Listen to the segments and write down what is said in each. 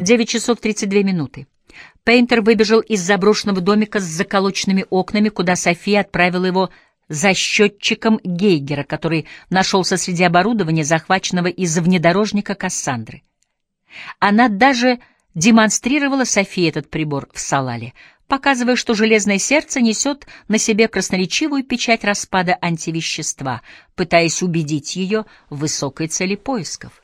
9 часов 32 минуты. Пейнтер выбежал из заброшенного домика с заколоченными окнами, куда София отправила его за счетчиком Гейгера, который нашелся среди оборудования, захваченного из внедорожника Кассандры. Она даже демонстрировала Софии этот прибор в Салале, показывая, что железное сердце несет на себе красноречивую печать распада антивещества, пытаясь убедить ее в высокой цели поисков.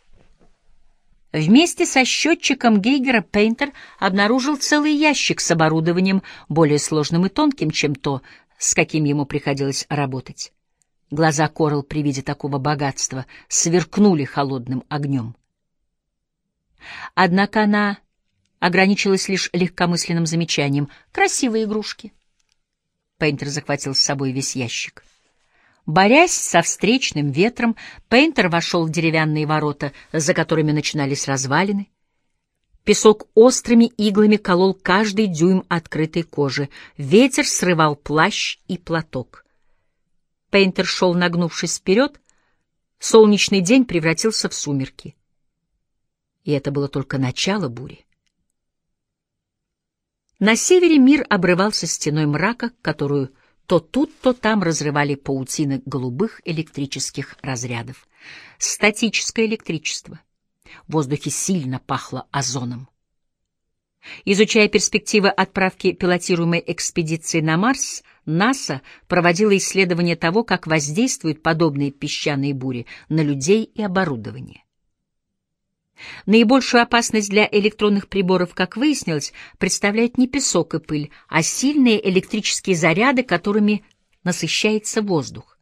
Вместе со счетчиком Гейгера Пейнтер обнаружил целый ящик с оборудованием более сложным и тонким, чем то, с каким ему приходилось работать. Глаза Корал при виде такого богатства сверкнули холодным огнем. Однако она ограничилась лишь легкомысленным замечанием «красивые игрушки». Пейнтер захватил с собой весь ящик. Борясь со встречным ветром, Пейнтер вошел в деревянные ворота, за которыми начинались развалины. Песок острыми иглами колол каждый дюйм открытой кожи. Ветер срывал плащ и платок. Пейнтер шел, нагнувшись вперед. Солнечный день превратился в сумерки. И это было только начало бури. На севере мир обрывался стеной мрака, которую то тут, то там разрывали паутины голубых электрических разрядов. Статическое электричество. В воздухе сильно пахло озоном. Изучая перспективы отправки пилотируемой экспедиции на Марс, НАСА проводила исследование того, как воздействуют подобные песчаные бури на людей и оборудование. Наибольшую опасность для электронных приборов, как выяснилось, представляют не песок и пыль, а сильные электрические заряды, которыми насыщается воздух.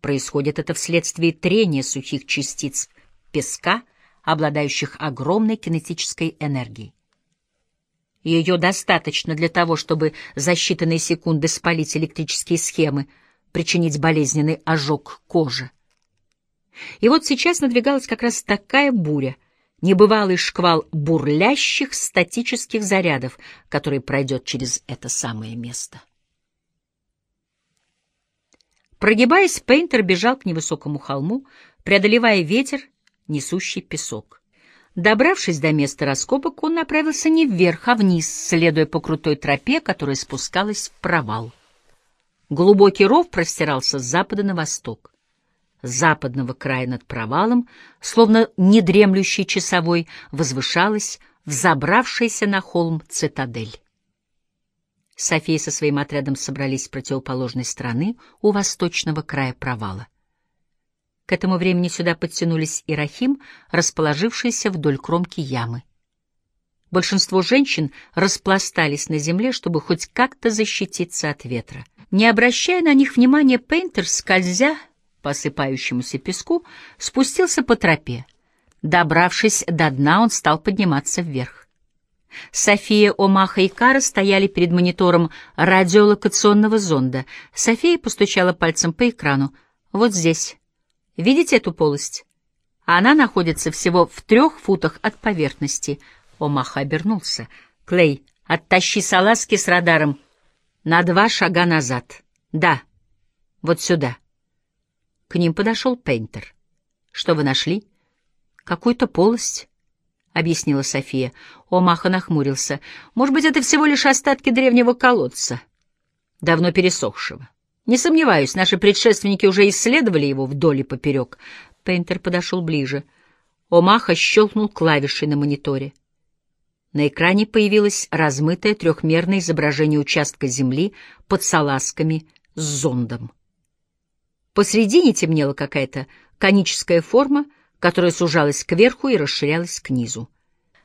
Происходит это вследствие трения сухих частиц песка, обладающих огромной кинетической энергией. Ее достаточно для того, чтобы за считанные секунды спалить электрические схемы, причинить болезненный ожог кожи. И вот сейчас надвигалась как раз такая буря — небывалый шквал бурлящих статических зарядов, который пройдет через это самое место. Прогибаясь, Пейнтер бежал к невысокому холму, преодолевая ветер, несущий песок. Добравшись до места раскопок, он направился не вверх, а вниз, следуя по крутой тропе, которая спускалась в провал. Глубокий ров простирался с запада на восток западного края над провалом, словно недремлющий часовой, возвышалась взобравшаяся на холм цитадель. София со своим отрядом собрались с противоположной стороны у восточного края провала. К этому времени сюда подтянулись и Рахим, расположившиеся вдоль кромки ямы. Большинство женщин распластались на земле, чтобы хоть как-то защититься от ветра. Не обращая на них внимания, Пейнтер, скользя по осыпающемуся песку, спустился по тропе. Добравшись до дна, он стал подниматься вверх. София, Омаха и Кара стояли перед монитором радиолокационного зонда. София постучала пальцем по экрану. «Вот здесь. Видите эту полость? Она находится всего в трех футах от поверхности». Омаха обернулся. «Клей, оттащи салазки с радаром на два шага назад. Да, вот сюда». К ним подошел Пейнтер. «Что вы нашли?» «Какую-то полость», — объяснила София. Омаха нахмурился. «Может быть, это всего лишь остатки древнего колодца, давно пересохшего. Не сомневаюсь, наши предшественники уже исследовали его вдоль и поперек». Пейнтер подошел ближе. Омаха щелкнул клавишей на мониторе. На экране появилось размытое трехмерное изображение участка земли под салазками с зондом. Посредине темнела какая-то коническая форма, которая сужалась кверху и расширялась к низу.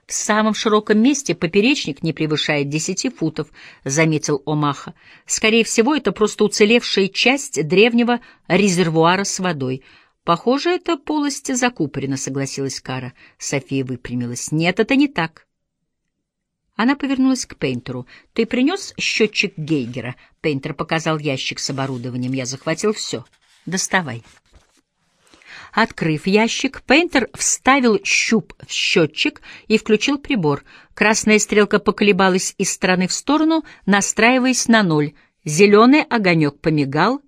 В самом широком месте поперечник не превышает десяти футов, — заметил Омаха. Скорее всего, это просто уцелевшая часть древнего резервуара с водой. Похоже, эта полость закупорена, — согласилась Кара. София выпрямилась. Нет, это не так. Она повернулась к Пейнтеру. «Ты принес счетчик Гейгера?» Пейнтер показал ящик с оборудованием. «Я захватил все». Доставай. Открыв ящик, Пейнтер вставил щуп в счетчик и включил прибор. Красная стрелка поколебалась из стороны в сторону, настраиваясь на ноль. Зеленый огонек помигал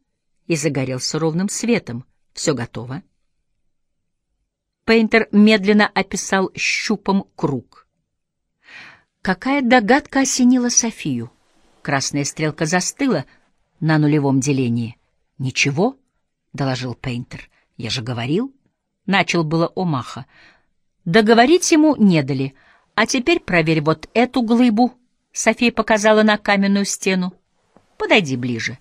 и загорелся ровным светом. Все готово. Пейнтер медленно описал щупом круг. Какая догадка осенила Софию? Красная стрелка застыла на нулевом делении. «Ничего», — доложил Пейнтер. «Я же говорил». Начал было Омаха. Договорить ему не дали. «А теперь проверь вот эту глыбу», — София показала на каменную стену. «Подойди ближе».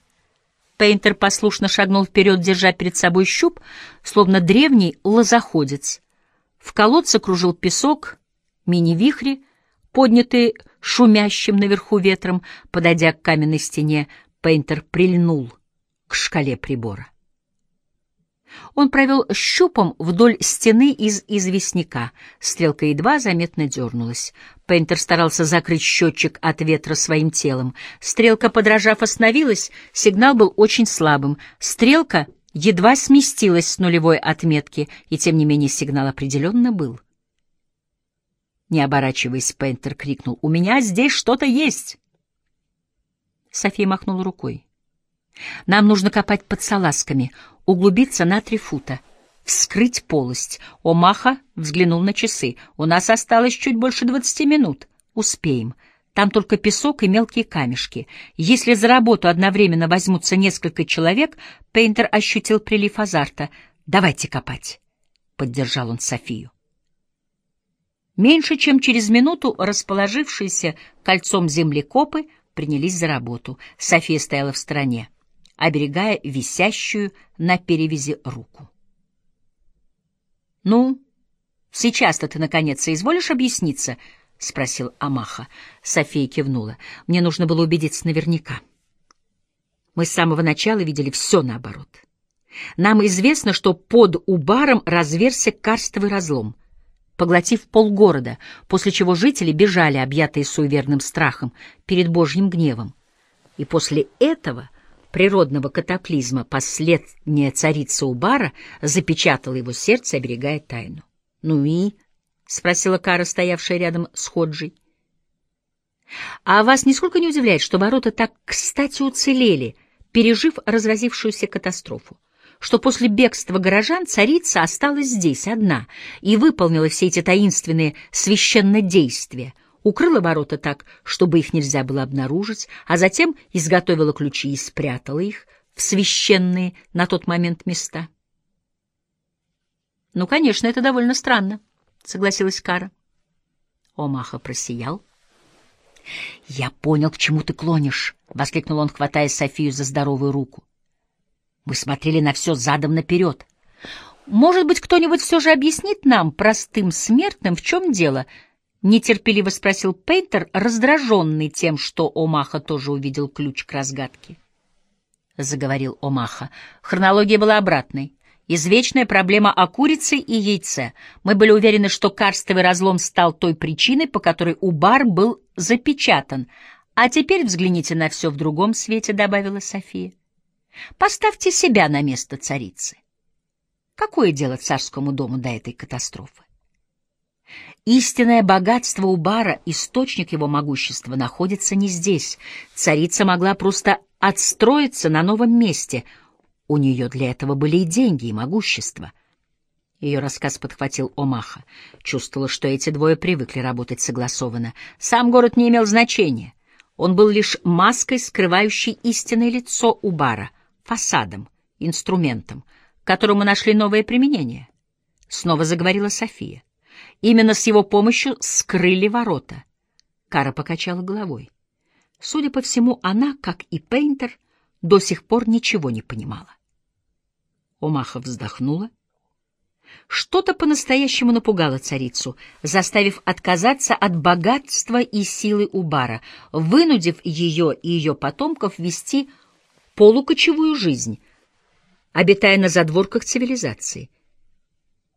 Пейнтер послушно шагнул вперед, держа перед собой щуп, словно древний лозоходец. В колодце кружил песок, мини-вихри, поднятые шумящим наверху ветром. Подойдя к каменной стене, Пейнтер прильнул к шкале прибора. Он провел щупом вдоль стены из известняка. Стрелка едва заметно дернулась. Пейнтер старался закрыть счетчик от ветра своим телом. Стрелка, подражав, остановилась. Сигнал был очень слабым. Стрелка едва сместилась с нулевой отметки, и тем не менее сигнал определенно был. Не оборачиваясь, Пейнтер крикнул «У меня здесь что-то есть!» София махнула рукой. «Нам нужно копать под салазками, углубиться на три фута, вскрыть полость». Омаха взглянул на часы. «У нас осталось чуть больше двадцати минут. Успеем. Там только песок и мелкие камешки. Если за работу одновременно возьмутся несколько человек, Пейнтер ощутил прилив азарта. «Давайте копать», — поддержал он Софию. Меньше чем через минуту расположившиеся кольцом землекопы принялись за работу. София стояла в стороне, оберегая висящую на перевязи руку. «Ну, сейчас-то ты, наконец, изволишь объясниться?» — спросил Амаха. София кивнула. «Мне нужно было убедиться наверняка. Мы с самого начала видели все наоборот. Нам известно, что под Убаром разверся карстовый разлом поглотив полгорода, после чего жители бежали, объятые суеверным страхом, перед Божьим гневом. И после этого природного катаклизма последняя царица Убара запечатала его сердце, оберегая тайну. «Ну и?» — спросила Кара, стоявшая рядом с Ходжей. «А вас нисколько не удивляет, что ворота так кстати уцелели, пережив разразившуюся катастрофу?» что после бегства горожан царица осталась здесь одна и выполнила все эти таинственные священные действия, укрыла ворота так, чтобы их нельзя было обнаружить, а затем изготовила ключи и спрятала их в священные на тот момент места. «Ну, конечно, это довольно странно», — согласилась Кара. Омаха просиял. «Я понял, к чему ты клонишь», — воскликнул он, хватая Софию за здоровую руку. Мы смотрели на все задом наперед. Может быть, кто-нибудь все же объяснит нам, простым смертным, в чем дело? Нетерпеливо спросил Пейнтер, раздраженный тем, что Омаха тоже увидел ключ к разгадке. Заговорил Омаха. Хронология была обратной. Извечная проблема о курице и яйце. Мы были уверены, что карстовый разлом стал той причиной, по которой Убар был запечатан. А теперь взгляните на все в другом свете, добавила София. Поставьте себя на место царицы. Какое дело царскому дому до этой катастрофы? Истинное богатство у бара, источник его могущества, находится не здесь. Царица могла просто отстроиться на новом месте. У нее для этого были и деньги, и могущество. Ее рассказ подхватил Омаха. Чувствовала, что эти двое привыкли работать согласованно. Сам город не имел значения. Он был лишь маской, скрывающей истинное лицо у бара — фасадом, инструментом, которому нашли новое применение. Снова заговорила София. Именно с его помощью скрыли ворота. Кара покачала головой. Судя по всему, она, как и Пейнтер, до сих пор ничего не понимала. Омаха вздохнула. Что-то по-настоящему напугало царицу, заставив отказаться от богатства и силы Убара, вынудив ее и ее потомков вести полукочевую жизнь, обитая на задворках цивилизации.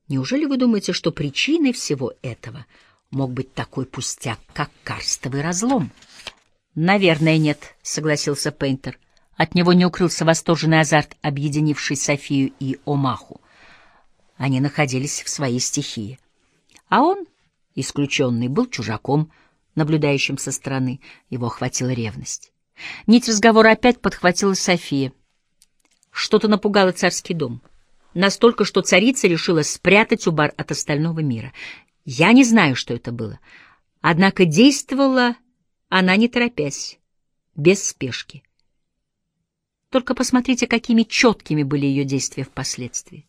Неужели вы думаете, что причиной всего этого мог быть такой пустяк, как карстовый разлом? Наверное, нет, согласился Пейнтер. От него не укрылся восторженный азарт, объединивший Софию и Омаху. Они находились в своей стихии. А он, исключенный, был чужаком, наблюдающим со стороны. Его охватила ревность. Нить разговора опять подхватила София. Что-то напугало царский дом. Настолько, что царица решила спрятать Убар от остального мира. Я не знаю, что это было. Однако действовала она не торопясь, без спешки. Только посмотрите, какими четкими были ее действия впоследствии.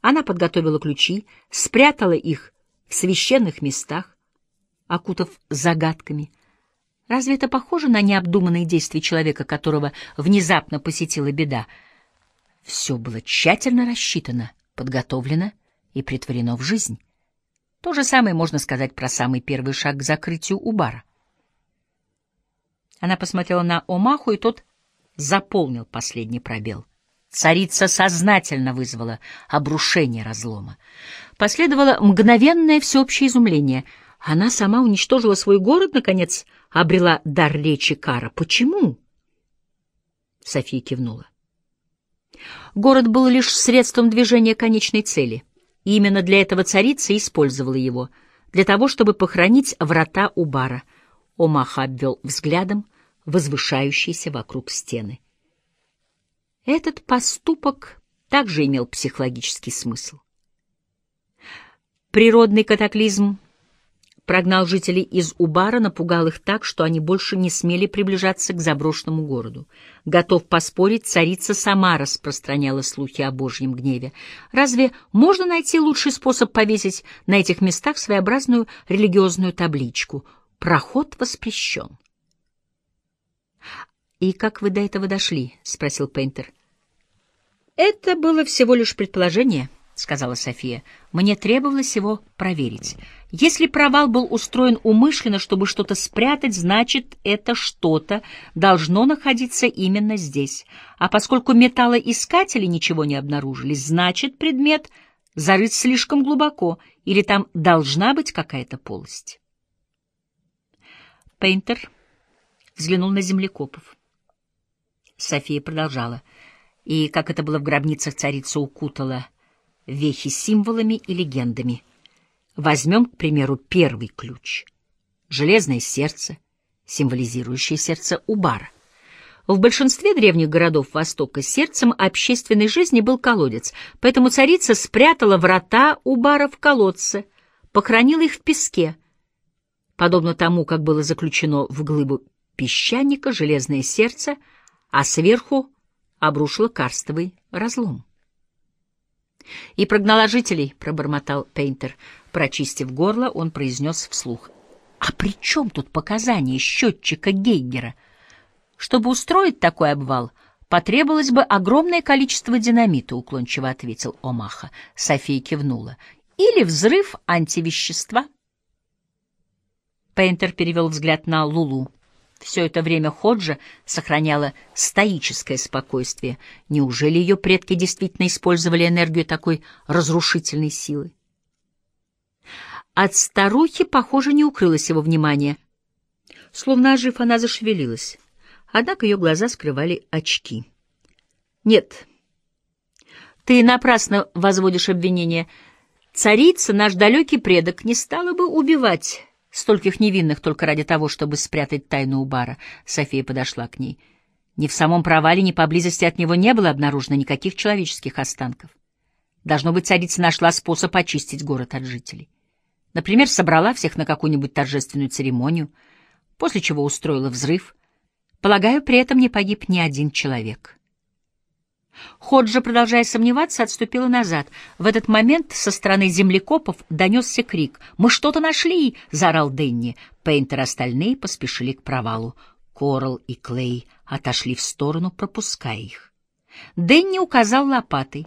Она подготовила ключи, спрятала их в священных местах, окутав загадками. Разве это похоже на необдуманные действия человека, которого внезапно посетила беда? Все было тщательно рассчитано, подготовлено и притворено в жизнь. То же самое можно сказать про самый первый шаг к закрытию у бара. Она посмотрела на Омаху, и тот заполнил последний пробел. Царица сознательно вызвала обрушение разлома. Последовало мгновенное всеобщее изумление. Она сама уничтожила свой город, наконец, обрела дар речи Кара. Почему? София кивнула. Город был лишь средством движения конечной цели. И именно для этого царица использовала его, для того, чтобы похоронить врата у бара. Омаха обвел взглядом возвышающиеся вокруг стены. Этот поступок также имел психологический смысл. Природный катаклизм прогнал жителей из Убара, напугал их так, что они больше не смели приближаться к заброшенному городу. Готов поспорить, царица сама распространяла слухи о Божьем гневе. Разве можно найти лучший способ повесить на этих местах своеобразную религиозную табличку «Проход воспрещен»? «И как вы до этого дошли?» — спросил Пейнтер. «Это было всего лишь предположение», — сказала София. «Мне требовалось его проверить». Если провал был устроен умышленно, чтобы что-то спрятать, значит, это что-то должно находиться именно здесь. А поскольку металлоискатели ничего не обнаружили, значит, предмет зарыт слишком глубоко, или там должна быть какая-то полость. Пейнтер взглянул на землекопов. София продолжала. И, как это было в гробницах, царица укутала вехи символами и легендами — Возьмем, к примеру, первый ключ — железное сердце, символизирующее сердце Убара. В большинстве древних городов Востока сердцем общественной жизни был колодец, поэтому царица спрятала врата Убара в колодце, похоронила их в песке, подобно тому, как было заключено в глыбу песчаника железное сердце, а сверху обрушила карстовый разлом. «И прогнала жителей», — пробормотал Пейнтер. Прочистив горло, он произнес вслух. «А при чем тут показания счетчика Гейгера? Чтобы устроить такой обвал, потребовалось бы огромное количество динамита», — уклончиво ответил Омаха. София кивнула. «Или взрыв антивещества». Пейнтер перевел взгляд на Лулу. Все это время Ходжа сохраняла стоическое спокойствие. Неужели ее предки действительно использовали энергию такой разрушительной силы? От старухи, похоже, не укрылось его внимание. Словно ожив, она зашевелилась. Однако ее глаза скрывали очки. «Нет, ты напрасно возводишь обвинение. Царица, наш далекий предок, не стала бы убивать Стольких невинных только ради того, чтобы спрятать тайну у бара. София подошла к ней. Ни в самом провале, ни поблизости от него не было обнаружено никаких человеческих останков. Должно быть, царица нашла способ очистить город от жителей. Например, собрала всех на какую-нибудь торжественную церемонию, после чего устроила взрыв. Полагаю, при этом не погиб ни один человек. Ходжа, продолжая сомневаться, отступила назад. В этот момент со стороны землекопов донесся крик. «Мы что-то нашли!» — заорал Дэнни. Пейнтер и остальные поспешили к провалу. Корал и Клей отошли в сторону, пропуская их. Дэнни указал лопатой.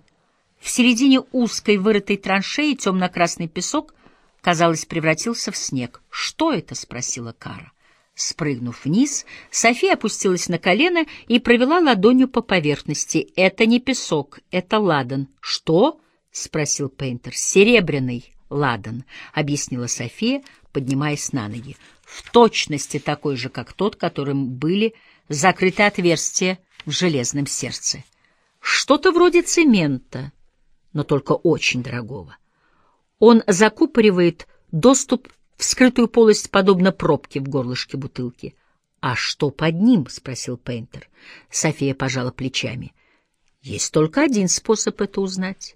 В середине узкой вырытой траншеи темно-красный песок, казалось, превратился в снег. «Что это?» — спросила Кара. Спрыгнув вниз, София опустилась на колено и провела ладонью по поверхности. «Это не песок, это ладан». «Что?» — спросил Пейнтер. «Серебряный ладан», — объяснила София, поднимаясь на ноги. «В точности такой же, как тот, которым были закрыты отверстия в железном сердце. Что-то вроде цемента, но только очень дорогого. Он закупоривает доступ вскрытую полость, подобно пробке в горлышке бутылки. «А что под ним?» — спросил Пейнтер. София пожала плечами. «Есть только один способ это узнать».